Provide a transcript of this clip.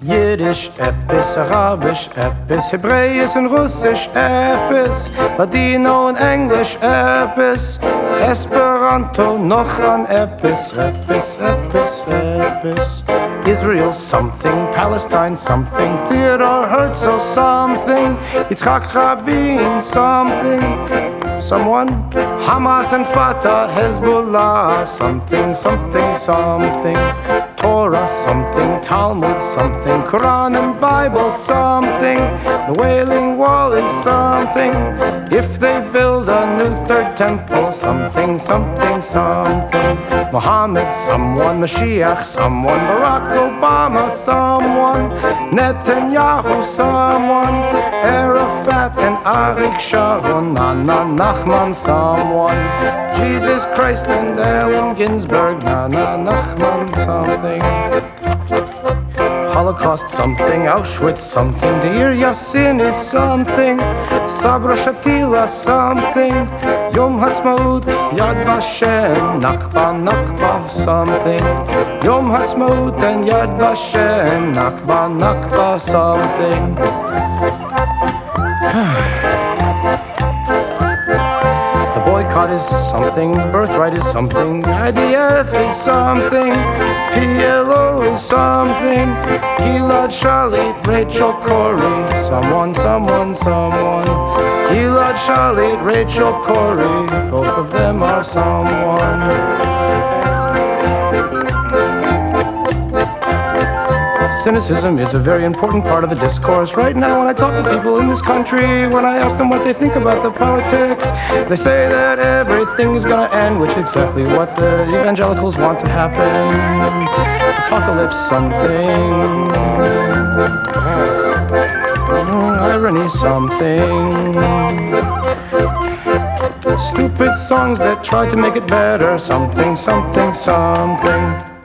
Jiddisch, Eppis, Arabisch, Eppis, Hebräisch und Russisch, Eppis, Ladino und Englisch, Eppis, Esperanto, noch an Eppis, Eppis, Eppis, Eppis. Israel something, Palestine something, Theodore Herzl something, Yitzhak Rabin something, someone, Hamas and Fatah, Hezbollah something, something, something. Torah something, Talmud something, Quran and Bible something, the Wailing Wall is something. If they build a new third temple, something, something, something. Muhammad, someone, Mashiach, someone, Barack Obama, someone, Netanyahu, someone, And Arik Sharon, Nana Nachman, someone, Jesus Christ and Allen Ginsberg, Nana Nachman, something. Holocaust something, Auschwitz something, Deir Yassin is something, Sabra Shatila something, Yom Ha'atzmaut, Yad Vashem, Nakba, Nakba something, Yom Ha'atzmaut and Yad Vashem, Nakba, Nakba something. Boycott is something, birthright is something, IDF is something, PLO is something, Gilad Shalit, Rachel Corrie, someone, someone, someone. Gilad Shalit, Rachel Corrie, both of them are someone. Cynicism is a very important part of the discourse. Right now, when I talk to people in this country, when I ask them what they think about the politics, they say that everything is gonna end, which is exactly what the evangelicals want to happen. Apocalypse something. Mm, irony something. Stupid songs that try to make it better. Something, something, something.